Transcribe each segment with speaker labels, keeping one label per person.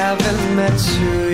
Speaker 1: haven't met you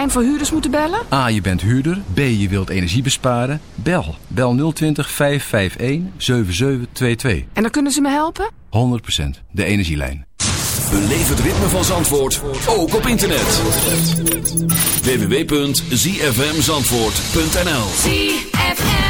Speaker 2: de energielijn voor huurders moeten bellen?
Speaker 3: A, je bent huurder. B, je wilt energie besparen. Bel. Bel 020 551 7722.
Speaker 2: En dan kunnen ze me helpen?
Speaker 3: 100% de energielijn.
Speaker 4: Beleef het ritme van Zandvoort, ook op internet. www.zfmzandvoort.nl
Speaker 1: ZFM.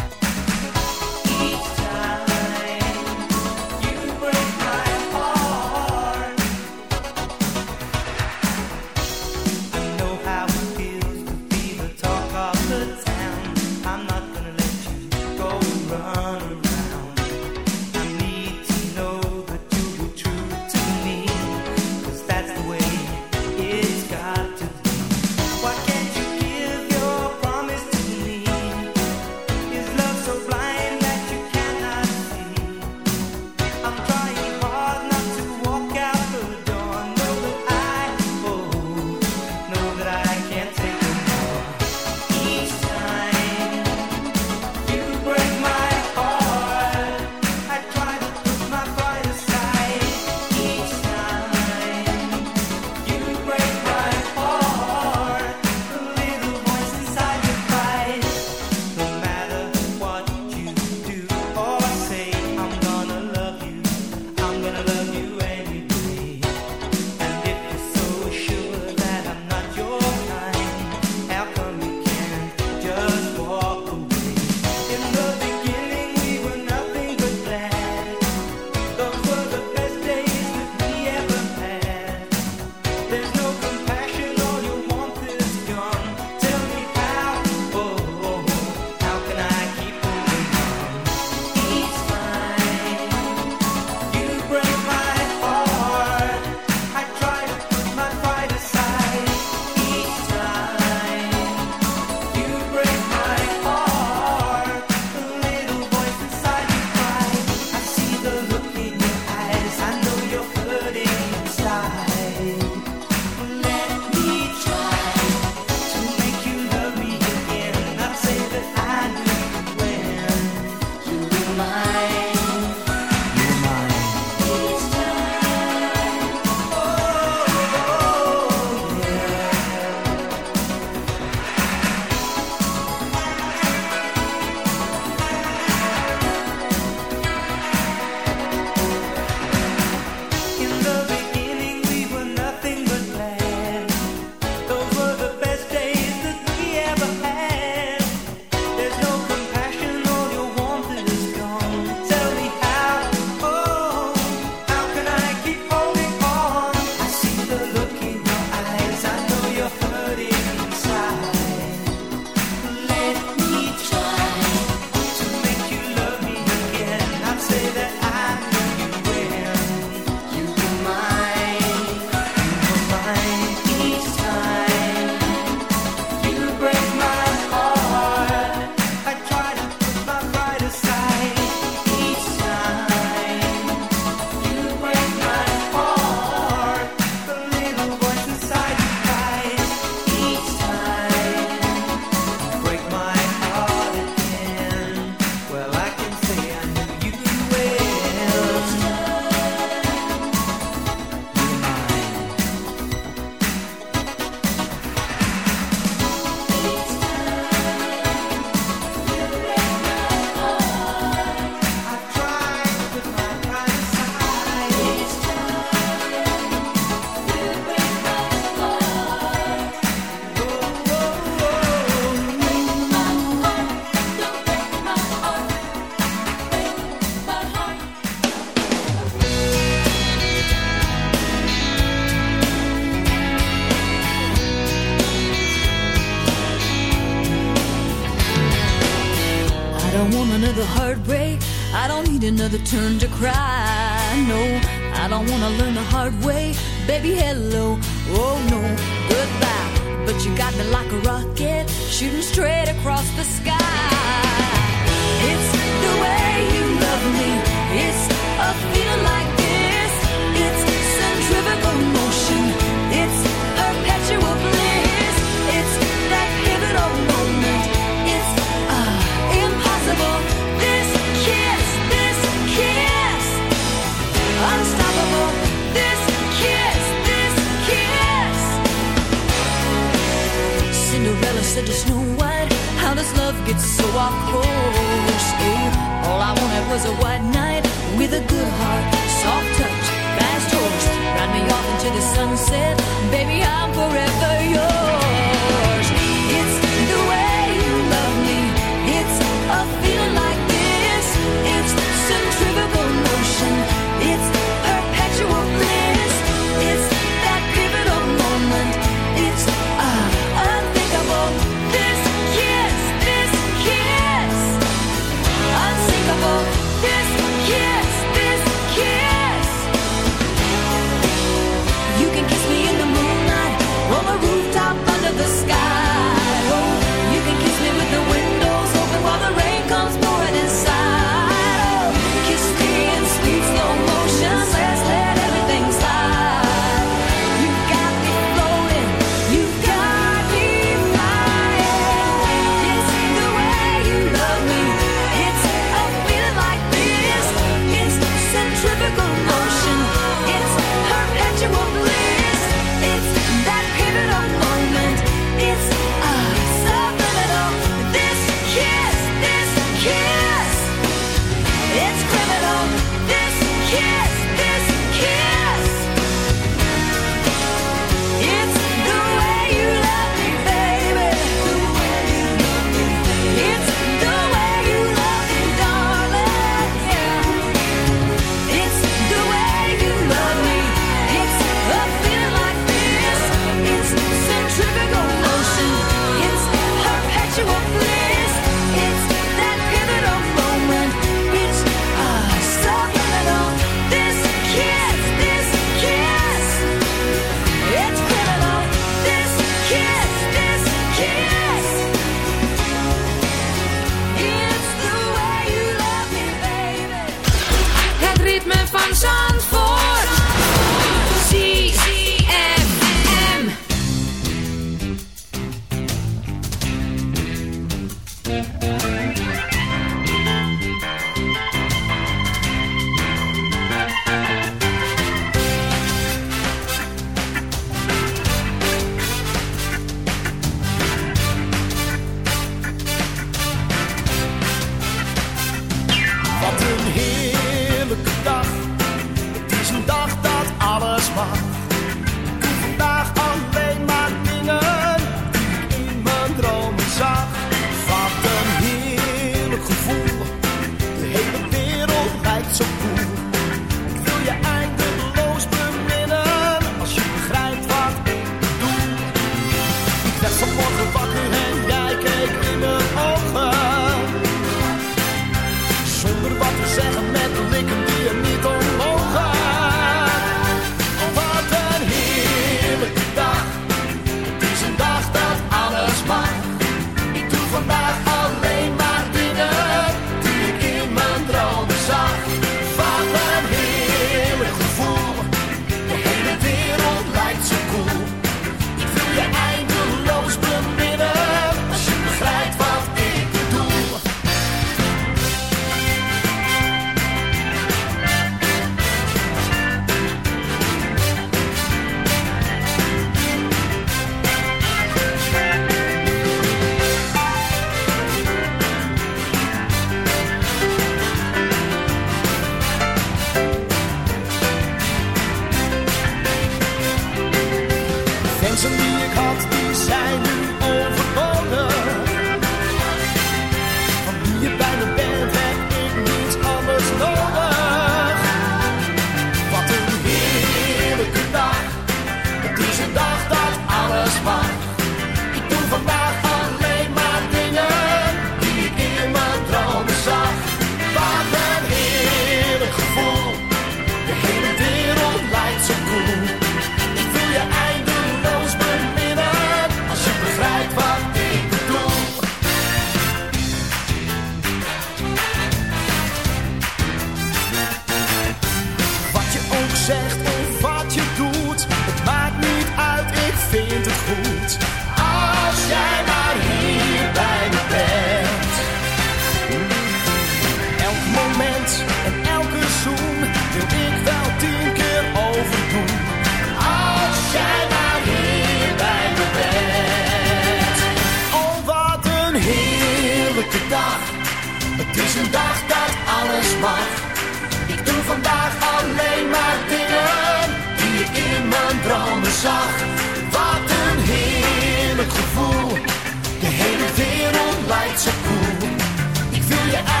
Speaker 5: your eyes.